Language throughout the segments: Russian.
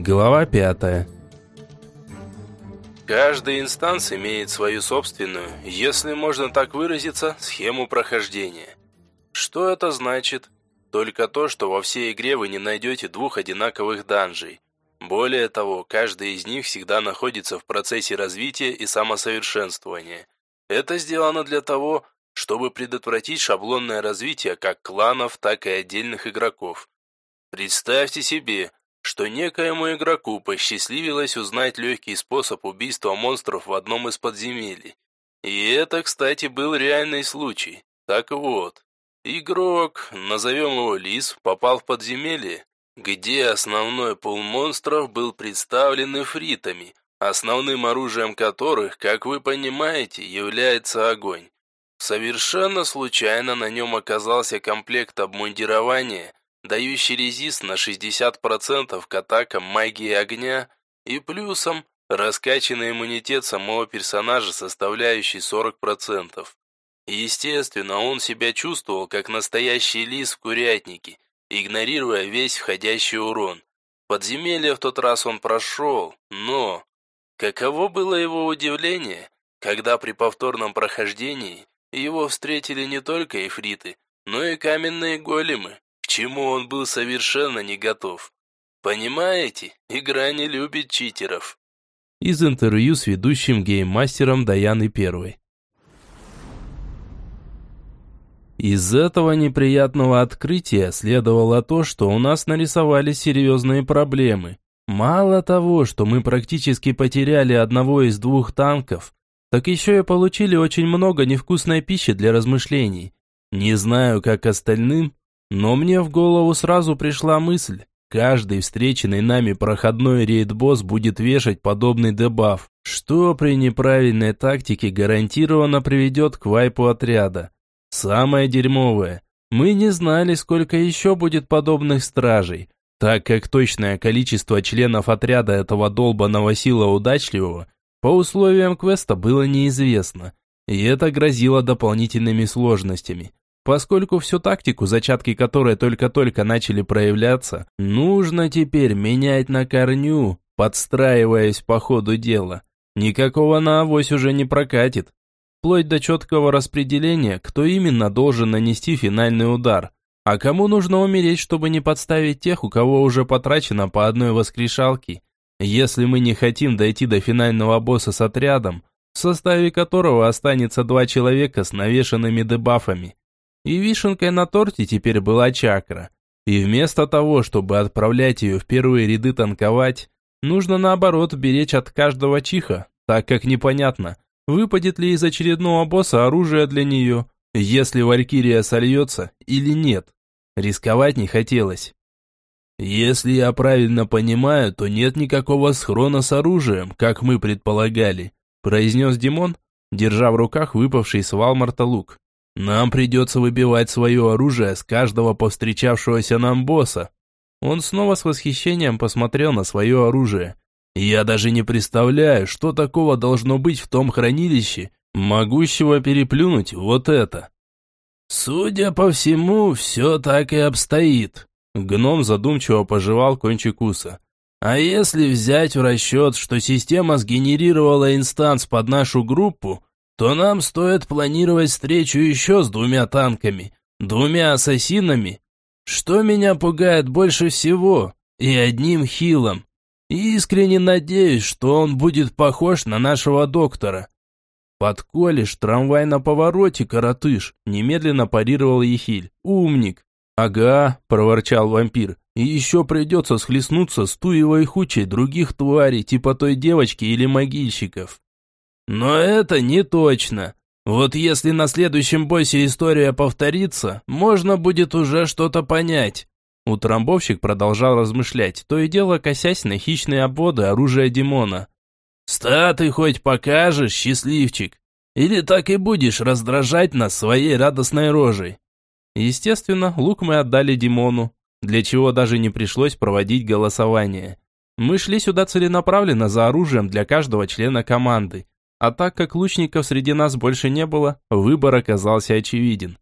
Глава пятая. Каждая инстанс имеет свою собственную, если можно так выразиться, схему прохождения. Что это значит? Только то, что во всей игре вы не найдете двух одинаковых данжей. Более того, каждый из них всегда находится в процессе развития и самосовершенствования. Это сделано для того, чтобы предотвратить шаблонное развитие как кланов, так и отдельных игроков. Представьте себе, что некоему игроку посчастливилось узнать легкий способ убийства монстров в одном из подземелий. И это, кстати, был реальный случай. Так вот, игрок, назовем его Лис, попал в подземелье, где основной пул монстров был представлен эфритами, основным оружием которых, как вы понимаете, является огонь. Совершенно случайно на нем оказался комплект обмундирования, дающий резист на 60% к атакам магии огня и плюсом раскачанный иммунитет самого персонажа, составляющий 40%. Естественно, он себя чувствовал как настоящий лис в курятнике, игнорируя весь входящий урон. Подземелье в тот раз он прошел, но... Каково было его удивление, когда при повторном прохождении его встретили не только эфриты, но и каменные големы, чему он был совершенно не готов. Понимаете, игра не любит читеров. Из интервью с ведущим гейммастером Даяны Первой. Из этого неприятного открытия следовало то, что у нас нарисовались серьезные проблемы. Мало того, что мы практически потеряли одного из двух танков, так еще и получили очень много невкусной пищи для размышлений. Не знаю, как остальным, но мне в голову сразу пришла мысль. Каждый встреченный нами проходной рейд-босс будет вешать подобный дебаф, что при неправильной тактике гарантированно приведет к вайпу отряда. Самое дерьмовое, мы не знали, сколько еще будет подобных стражей, так как точное количество членов отряда этого долбанного сила удачливого по условиям квеста было неизвестно, и это грозило дополнительными сложностями. Поскольку всю тактику, зачатки которой только-только начали проявляться, нужно теперь менять на корню, подстраиваясь по ходу дела. Никакого на авось уже не прокатит. Вплоть до четкого распределения, кто именно должен нанести финальный удар, а кому нужно умереть, чтобы не подставить тех, у кого уже потрачено по одной воскрешалке. Если мы не хотим дойти до финального босса с отрядом, в составе которого останется два человека с навешанными дебафами, и вишенкой на торте теперь была чакра. И вместо того, чтобы отправлять ее в первые ряды танковать, нужно наоборот беречь от каждого чиха, так как непонятно, выпадет ли из очередного босса оружие для нее, если Валькирия сольется или нет. Рисковать не хотелось. «Если я правильно понимаю, то нет никакого схрона с оружием, как мы предполагали», произнес Димон, держа в руках выпавший с Валмарта лук. Нам придется выбивать свое оружие с каждого повстречавшегося нам босса. Он снова с восхищением посмотрел на свое оружие. Я даже не представляю, что такого должно быть в том хранилище, могущего переплюнуть вот это. Судя по всему, все так и обстоит. Гном задумчиво пожевал кончик уса. А если взять в расчет, что система сгенерировала инстанс под нашу группу, то нам стоит планировать встречу еще с двумя танками, двумя ассасинами. Что меня пугает больше всего, и одним хилом. искренне надеюсь, что он будет похож на нашего доктора. Подколешь трамвай на повороте, коротыш, немедленно парировал Ехиль. Умник. Ага, проворчал вампир. И еще придется схлестнуться с туевой хучей других тварей, типа той девочки или могильщиков. Но это не точно. Вот если на следующем боссе история повторится, можно будет уже что-то понять. Утрамбовщик продолжал размышлять, то и дело косясь на хищные обводы оружия Димона. «Статы хоть покажешь, счастливчик? Или так и будешь раздражать нас своей радостной рожей?» Естественно, лук мы отдали Димону, для чего даже не пришлось проводить голосование. Мы шли сюда целенаправленно за оружием для каждого члена команды, а так как лучников среди нас больше не было, выбор оказался очевиден.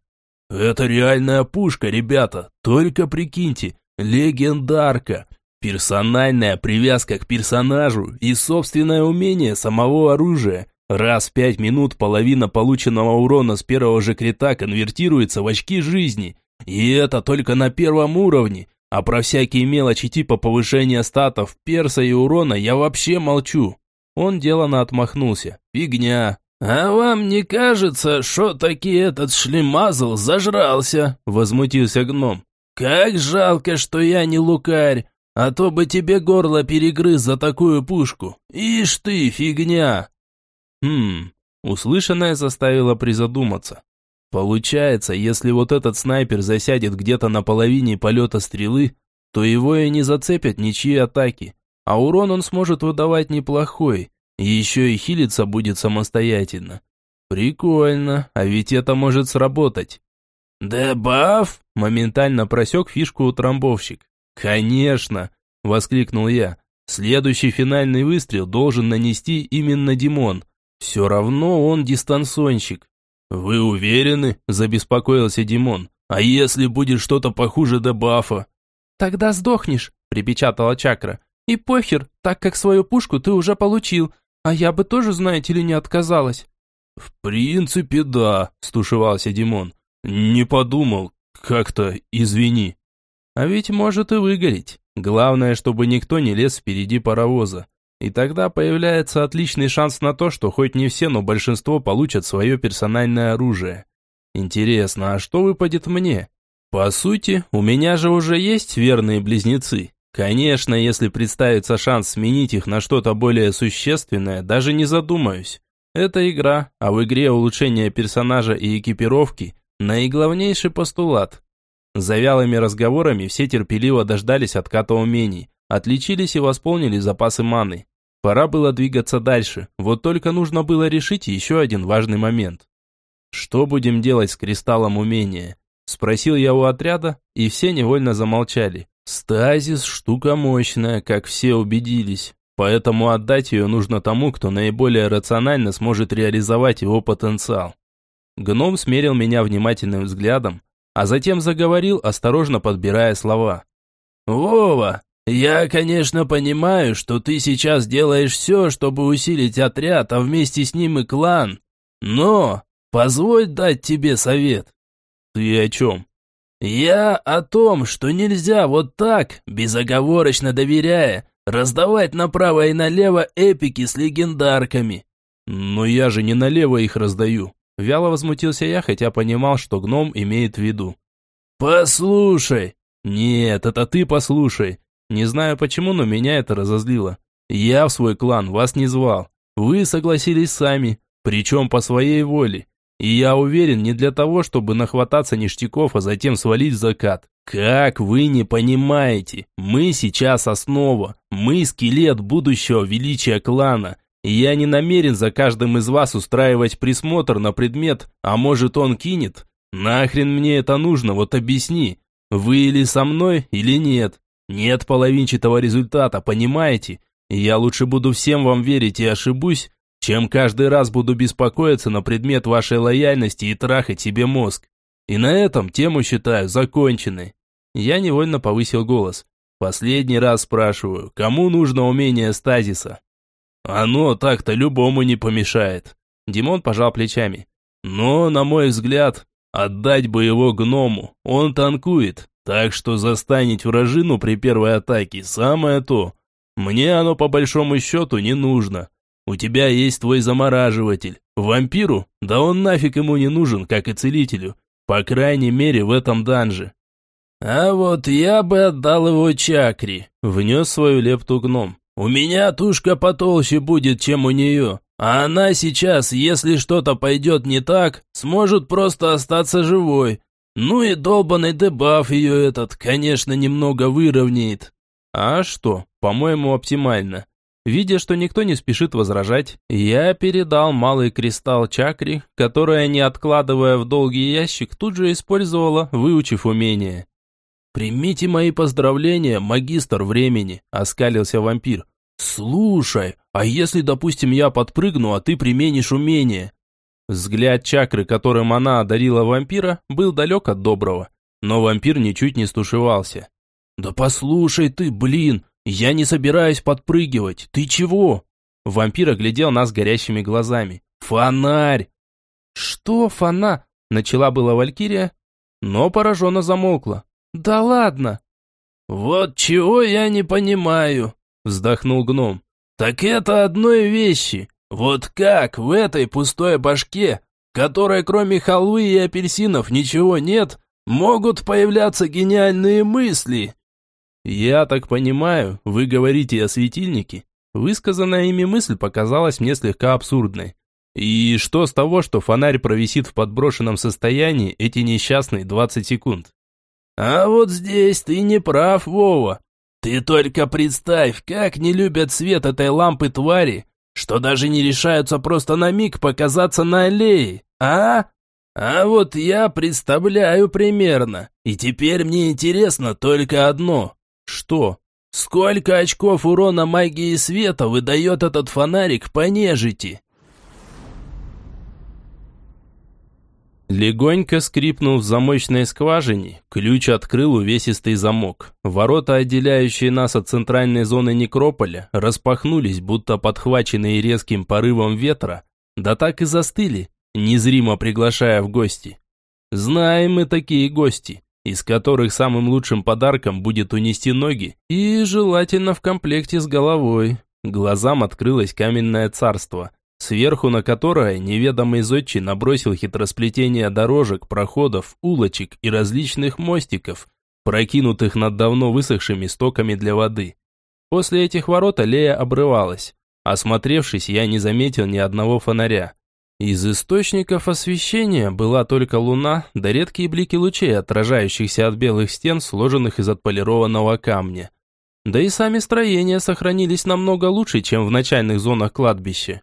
«Это реальная пушка, ребята, только прикиньте, легендарка. Персональная привязка к персонажу и собственное умение самого оружия. Раз в пять минут половина полученного урона с первого же крита конвертируется в очки жизни. И это только на первом уровне. А про всякие мелочи типа повышения статов, перса и урона я вообще молчу. Он делано отмахнулся. Фигня. «А вам не кажется, что таки этот шлемазл зажрался?» Возмутился гном. «Как жалко, что я не лукарь, а то бы тебе горло перегрыз за такую пушку. Ишь ты, фигня!» Хм, услышанное заставило призадуматься. Получается, если вот этот снайпер засядет где-то на половине полета стрелы, то его и не зацепят ничьи атаки, а урон он сможет выдавать неплохой, еще и хилиться будет самостоятельно. Прикольно, а ведь это может сработать. «Дебаф?» – моментально просек фишку утрамбовщик. «Конечно!» – воскликнул я. «Следующий финальный выстрел должен нанести именно Димон. Все равно он дистанционщик». «Вы уверены?» – забеспокоился Димон. «А если будет что-то похуже дебафа?» «Тогда сдохнешь», – припечатала чакра. «И похер, так как свою пушку ты уже получил, а я бы тоже, знаете ли, не отказалась». «В принципе, да», – стушевался Димон. «Не подумал. Как-то, извини». А ведь может и выгореть. Главное, чтобы никто не лез впереди паровоза. И тогда появляется отличный шанс на то, что хоть не все, но большинство получат свое персональное оружие. Интересно, а что выпадет мне? По сути, у меня же уже есть верные близнецы. Конечно, если представится шанс сменить их на что-то более существенное, даже не задумаюсь. Это игра, а в игре улучшение персонажа и экипировки – наиглавнейший постулат. За вялыми разговорами все терпеливо дождались отката умений, отличились и восполнили запасы маны. Пора было двигаться дальше, вот только нужно было решить еще один важный момент. «Что будем делать с кристаллом умения?» Спросил я у отряда, и все невольно замолчали. Стазис – штука мощная, как все убедились, поэтому отдать ее нужно тому, кто наиболее рационально сможет реализовать его потенциал. Гном смерил меня внимательным взглядом, а затем заговорил, осторожно подбирая слова. «Вова, я, конечно, понимаю, что ты сейчас делаешь все, чтобы усилить отряд, а вместе с ним и клан. Но позволь дать тебе совет». «Ты о чем?» «Я о том, что нельзя вот так, безоговорочно доверяя, раздавать направо и налево эпики с легендарками». «Но я же не налево их раздаю», Вяло возмутился я, хотя понимал, что гном имеет в виду. «Послушай!» «Нет, это ты послушай. Не знаю почему, но меня это разозлило. Я в свой клан вас не звал. Вы согласились сами, причем по своей воле. И я уверен, не для того, чтобы нахвататься ништяков, а затем свалить в закат. Как вы не понимаете? Мы сейчас основа. Мы скелет будущего величия клана. Я не намерен за каждым из вас устраивать присмотр на предмет, а может он кинет? Нахрен мне это нужно, вот объясни. Вы или со мной, или нет. Нет половинчатого результата, понимаете? я лучше буду всем вам верить и ошибусь, чем каждый раз буду беспокоиться на предмет вашей лояльности и трахать себе мозг. И на этом тему считаю законченной. Я невольно повысил голос. Последний раз спрашиваю, кому нужно умение стазиса? Оно так-то любому не помешает. Димон пожал плечами. Но, на мой взгляд, отдать бы его гному. Он танкует, так что застанить вражину при первой атаке самое то. Мне оно по большому счету не нужно. У тебя есть твой замораживатель. Вампиру? Да он нафиг ему не нужен, как и целителю. По крайней мере, в этом данже. А вот я бы отдал его чакре, внес свою лепту гном. У меня тушка потолще будет, чем у нее. А она сейчас, если что-то пойдет не так, сможет просто остаться живой. Ну и долбанный дебаф ее этот, конечно, немного выровняет. А что, по-моему, оптимально. Видя, что никто не спешит возражать, я передал малый кристалл чакри, которая, не откладывая в долгий ящик, тут же использовала, выучив умение. «Примите мои поздравления, магистр времени», – оскалился вампир. «Слушай, а если, допустим, я подпрыгну, а ты применишь умение?» Взгляд чакры, которым она одарила вампира, был далек от доброго, но вампир ничуть не стушевался. «Да послушай ты, блин, «Я не собираюсь подпрыгивать. Ты чего?» Вампир оглядел нас горящими глазами. «Фонарь!» «Что фона?» Начала была Валькирия, но пораженно замолкла. «Да ладно!» «Вот чего я не понимаю», вздохнул гном. «Так это одной вещи. Вот как в этой пустой башке, которой кроме халвы и апельсинов ничего нет, могут появляться гениальные мысли?» «Я так понимаю, вы говорите о светильнике?» Высказанная ими мысль показалась мне слегка абсурдной. И что с того, что фонарь провисит в подброшенном состоянии эти несчастные 20 секунд? А вот здесь ты не прав, Вова. Ты только представь, как не любят свет этой лампы твари, что даже не решаются просто на миг показаться на аллее, а? А вот я представляю примерно, и теперь мне интересно только одно. Что? Сколько очков урона магии света выдает этот фонарик по нежити? Легонько скрипнув в замочной скважине, ключ открыл увесистый замок. Ворота, отделяющие нас от центральной зоны некрополя, распахнулись, будто подхваченные резким порывом ветра, да так и застыли, незримо приглашая в гости. Знаем мы такие гости, из которых самым лучшим подарком будет унести ноги, и желательно в комплекте с головой. Глазам открылось каменное царство, сверху на которое неведомый зодчий набросил хитросплетение дорожек, проходов, улочек и различных мостиков, прокинутых над давно высохшими стоками для воды. После этих ворот аллея обрывалась. Осмотревшись, я не заметил ни одного фонаря. Из источников освещения была только луна, да редкие блики лучей, отражающихся от белых стен, сложенных из отполированного камня. Да и сами строения сохранились намного лучше, чем в начальных зонах кладбища.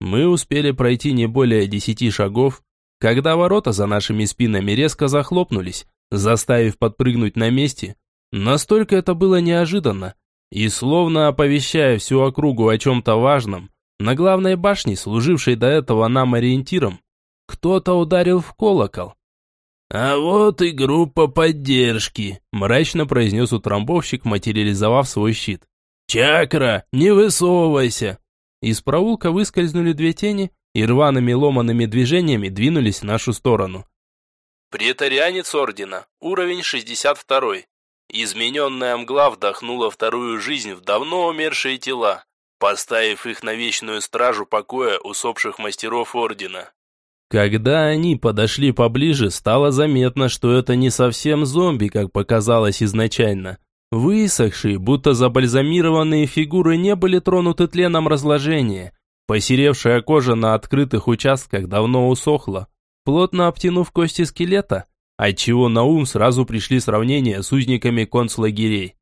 Мы успели пройти не более десяти шагов, когда ворота за нашими спинами резко захлопнулись, заставив подпрыгнуть на месте. Настолько это было неожиданно. И словно оповещая всю округу о чем-то важном, на главной башне, служившей до этого нам ориентиром, кто-то ударил в колокол. «А вот и группа поддержки», – мрачно произнес утрамбовщик, материализовав свой щит. «Чакра, не высовывайся!» Из проулка выскользнули две тени и рваными ломаными движениями двинулись в нашу сторону. Претарианец Ордена, уровень 62. Измененная мгла вдохнула вторую жизнь в давно умершие тела, поставив их на вечную стражу покоя усопших мастеров Ордена. Когда они подошли поближе, стало заметно, что это не совсем зомби, как показалось изначально. Высохшие, будто забальзамированные фигуры не были тронуты тленом разложения. Посеревшая кожа на открытых участках давно усохла, плотно обтянув кости скелета, отчего на ум сразу пришли сравнения с узниками концлагерей.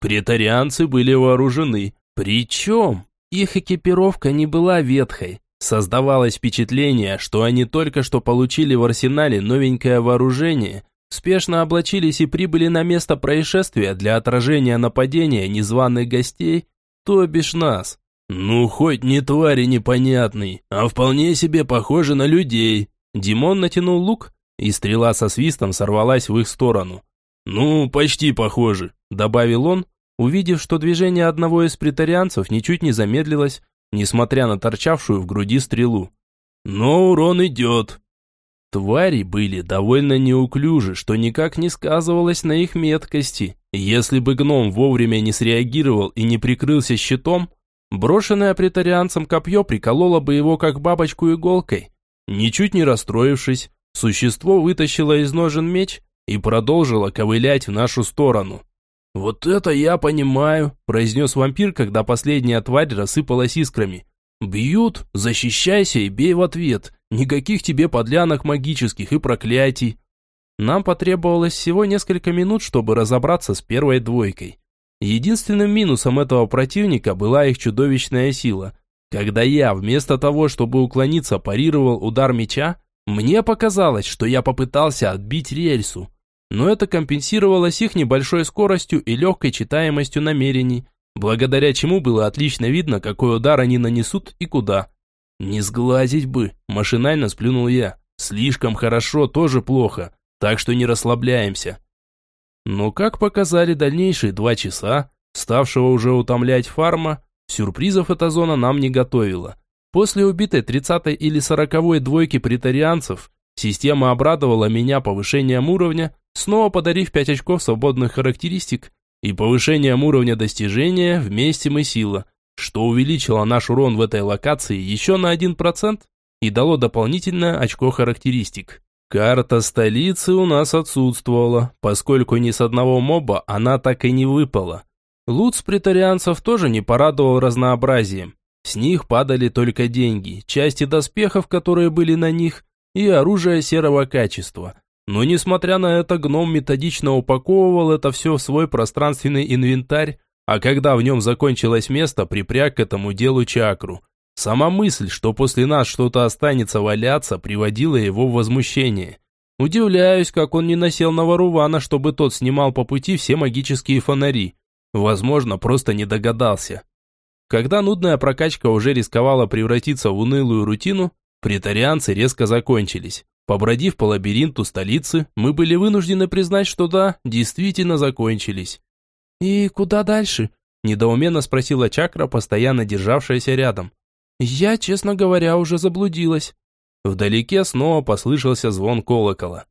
Претарианцы были вооружены, причем их экипировка не была ветхой. Создавалось впечатление, что они только что получили в арсенале новенькое вооружение – спешно облачились и прибыли на место происшествия для отражения нападения незваных гостей, то бишь нас. Ну, хоть не твари непонятный, а вполне себе похожи на людей. Димон натянул лук, и стрела со свистом сорвалась в их сторону. Ну, почти похожи, добавил он, увидев, что движение одного из претарианцев ничуть не замедлилось, несмотря на торчавшую в груди стрелу. Но урон идет. Твари были довольно неуклюжи, что никак не сказывалось на их меткости. Если бы гном вовремя не среагировал и не прикрылся щитом, брошенное претарианцем копье прикололо бы его как бабочку иголкой. Ничуть не расстроившись, существо вытащило из ножен меч и продолжило ковылять в нашу сторону. «Вот это я понимаю», – произнес вампир, когда последняя тварь рассыпалась искрами. «Бьют, защищайся и бей в ответ. Никаких тебе подлянок магических и проклятий. Нам потребовалось всего несколько минут, чтобы разобраться с первой двойкой. Единственным минусом этого противника была их чудовищная сила. Когда я, вместо того, чтобы уклониться, парировал удар меча, мне показалось, что я попытался отбить рельсу. Но это компенсировалось их небольшой скоростью и легкой читаемостью намерений, благодаря чему было отлично видно, какой удар они нанесут и куда. «Не сглазить бы», – машинально сплюнул я. «Слишком хорошо, тоже плохо, так что не расслабляемся». Но как показали дальнейшие два часа, ставшего уже утомлять фарма, сюрпризов эта зона нам не готовила. После убитой 30-й или 40-й двойки притарианцев, система обрадовала меня повышением уровня, снова подарив 5 очков свободных характеристик и повышением уровня достижения вместе мы сила, что увеличило наш урон в этой локации еще на 1% и дало дополнительное очко характеристик. Карта столицы у нас отсутствовала, поскольку ни с одного моба она так и не выпала. Лут с притарианцев тоже не порадовал разнообразием. С них падали только деньги, части доспехов, которые были на них, и оружие серого качества. Но несмотря на это, гном методично упаковывал это все в свой пространственный инвентарь, а когда в нем закончилось место, припряг к этому делу чакру – Сама мысль, что после нас что-то останется валяться, приводила его в возмущение. Удивляюсь, как он не насел на Варувана, чтобы тот снимал по пути все магические фонари. Возможно, просто не догадался. Когда нудная прокачка уже рисковала превратиться в унылую рутину, претарианцы резко закончились. Побродив по лабиринту столицы, мы были вынуждены признать, что да, действительно закончились. «И куда дальше?» – недоуменно спросила Чакра, постоянно державшаяся рядом. Я, честно говоря, уже заблудилась. Вдалеке снова послышался звон колокола.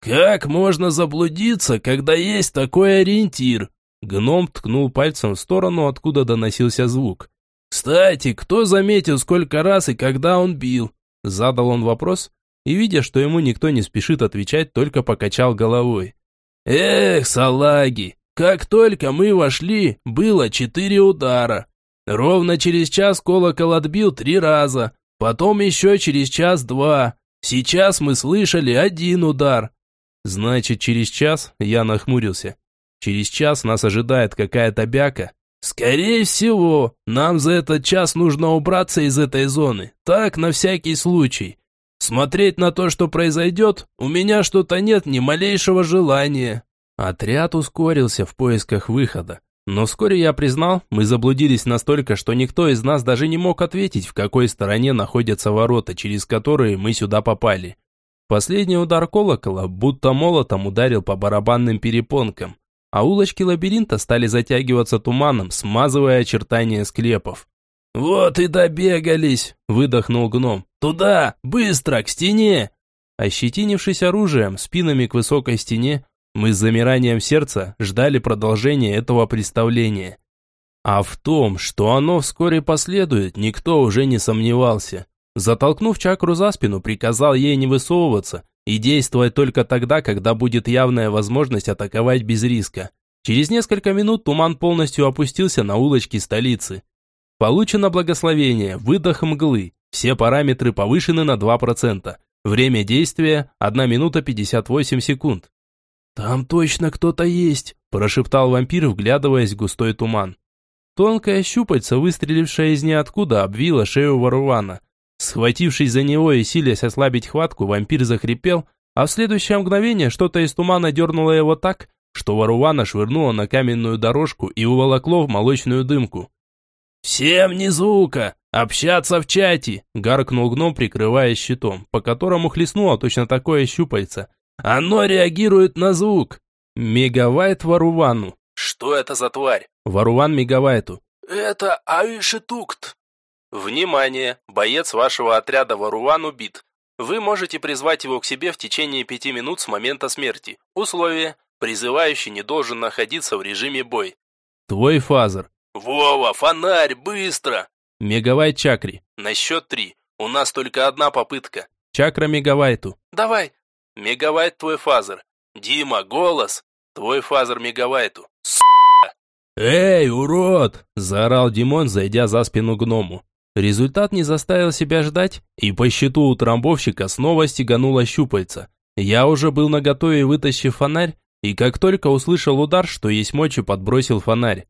«Как можно заблудиться, когда есть такой ориентир?» Гном ткнул пальцем в сторону, откуда доносился звук. «Кстати, кто заметил, сколько раз и когда он бил?» Задал он вопрос, и, видя, что ему никто не спешит отвечать, только покачал головой. «Эх, салаги, как только мы вошли, было четыре удара. Ровно через час колокол отбил три раза, потом еще через час два. Сейчас мы слышали один удар. Значит, через час я нахмурился. Через час нас ожидает какая-то бяка. Скорее всего, нам за этот час нужно убраться из этой зоны. Так, на всякий случай. Смотреть на то, что произойдет, у меня что-то нет ни малейшего желания. Отряд ускорился в поисках выхода. Но вскоре я признал, мы заблудились настолько, что никто из нас даже не мог ответить, в какой стороне находятся ворота, через которые мы сюда попали. Последний удар колокола будто молотом ударил по барабанным перепонкам, а улочки лабиринта стали затягиваться туманом, смазывая очертания склепов. «Вот и добегались!» – выдохнул гном. «Туда! Быстро! К стене!» Ощетинившись оружием, спинами к высокой стене, мы с замиранием сердца ждали продолжения этого представления. А в том, что оно вскоре последует, никто уже не сомневался. Затолкнув чакру за спину, приказал ей не высовываться и действовать только тогда, когда будет явная возможность атаковать без риска. Через несколько минут туман полностью опустился на улочки столицы. Получено благословение, выдох мглы. Все параметры повышены на 2%. Время действия 1 минута 58 секунд. «Там точно кто-то есть», – прошептал вампир, вглядываясь в густой туман. Тонкая щупальца, выстрелившая из ниоткуда, обвила шею Варувана. Схватившись за него и силясь ослабить хватку, вампир захрипел, а в следующее мгновение что-то из тумана дернуло его так, что Варувана швырнуло на каменную дорожку и уволокло в молочную дымку. «Всем ни звука! Общаться в чате!» – гаркнул гном, прикрываясь щитом, по которому хлестнуло точно такое щупальце – оно реагирует на звук. Мегавайт Варувану. Что это за тварь? Варуван Мегавайту. Это Аишетукт. Внимание! Боец вашего отряда Варуван убит. Вы можете призвать его к себе в течение пяти минут с момента смерти. Условие. Призывающий не должен находиться в режиме бой. Твой фазер. Вова, фонарь, быстро! Мегавайт Чакри. На счет три. У нас только одна попытка. Чакра Мегавайту. Давай, Мегавайт твой фазер. Дима, голос. Твой фазер мегавайту. С***. Эй, урод! Заорал Димон, зайдя за спину гному. Результат не заставил себя ждать, и по щиту у трамбовщика снова стегануло щупальца. Я уже был наготове, вытащив фонарь, и как только услышал удар, что есть мочи, подбросил фонарь.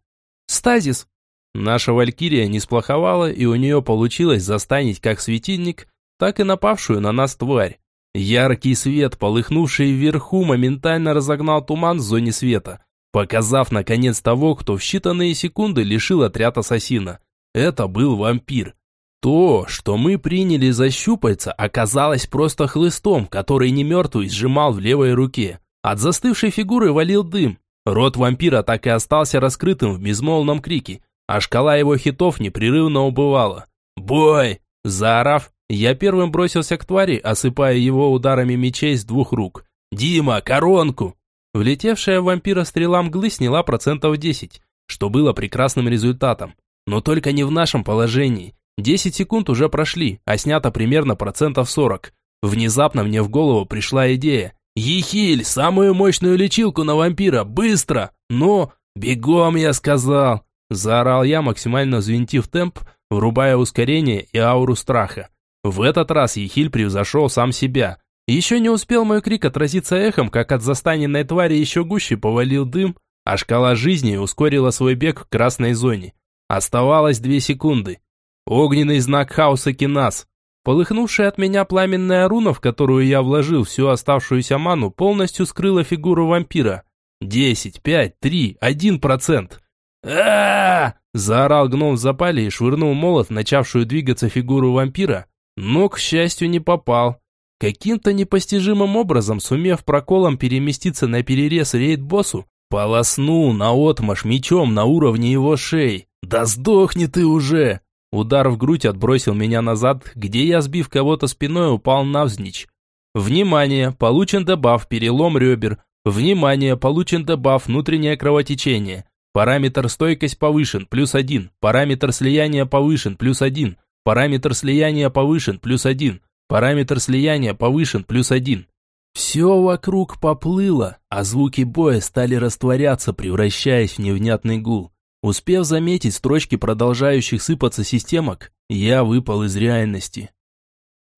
«Стазис!» Наша валькирия не сплоховала, и у нее получилось застанить как светильник, так и напавшую на нас тварь. Яркий свет, полыхнувший вверху, моментально разогнал туман в зоне света, показав наконец того, кто в считанные секунды лишил отряд ассасина. Это был вампир. То, что мы приняли за щупальца, оказалось просто хлыстом, который не мертвый сжимал в левой руке. От застывшей фигуры валил дым. Рот вампира так и остался раскрытым в безмолвном крике, а шкала его хитов непрерывно убывала. «Бой!» Заорав, я первым бросился к твари, осыпая его ударами мечей с двух рук. «Дима, коронку!» Влетевшая в вампира стрела мглы сняла процентов 10, что было прекрасным результатом. Но только не в нашем положении. 10 секунд уже прошли, а снято примерно процентов 40. Внезапно мне в голову пришла идея. «Ехиль, самую мощную лечилку на вампира, быстро! Но, бегом, я сказал!» Заорал я, максимально взвинтив темп, врубая ускорение и ауру страха. В этот раз Ехиль превзошел сам себя. Еще не успел мой крик отразиться эхом, как от застаненной твари еще гуще повалил дым, а шкала жизни ускорила свой бег в красной зоне. Оставалось две секунды. Огненный знак хаоса Кинас. Полыхнувшая от меня пламенная руна, в которую я вложил всю оставшуюся ману, полностью скрыла фигуру вампира. Десять, пять, три, один процент. а Заорал гном в запале и швырнул молот, начавшую двигаться фигуру вампира, но, к счастью, не попал. Каким-то непостижимым образом, сумев проколом переместиться на перерез рейд-боссу, полоснул наотмашь мечом на уровне его шеи. «Да сдохни ты уже!» Удар в грудь отбросил меня назад, где я, сбив кого-то спиной, упал навзничь. Внимание! Получен дебаф перелом ребер. Внимание! Получен дебаф внутреннее кровотечение. Параметр стойкость повышен, плюс один. Параметр слияния повышен, плюс один. Параметр слияния повышен, плюс один. Параметр слияния повышен, плюс один. Все вокруг поплыло, а звуки боя стали растворяться, превращаясь в невнятный гул. Успев заметить строчки продолжающих сыпаться системок, я выпал из реальности.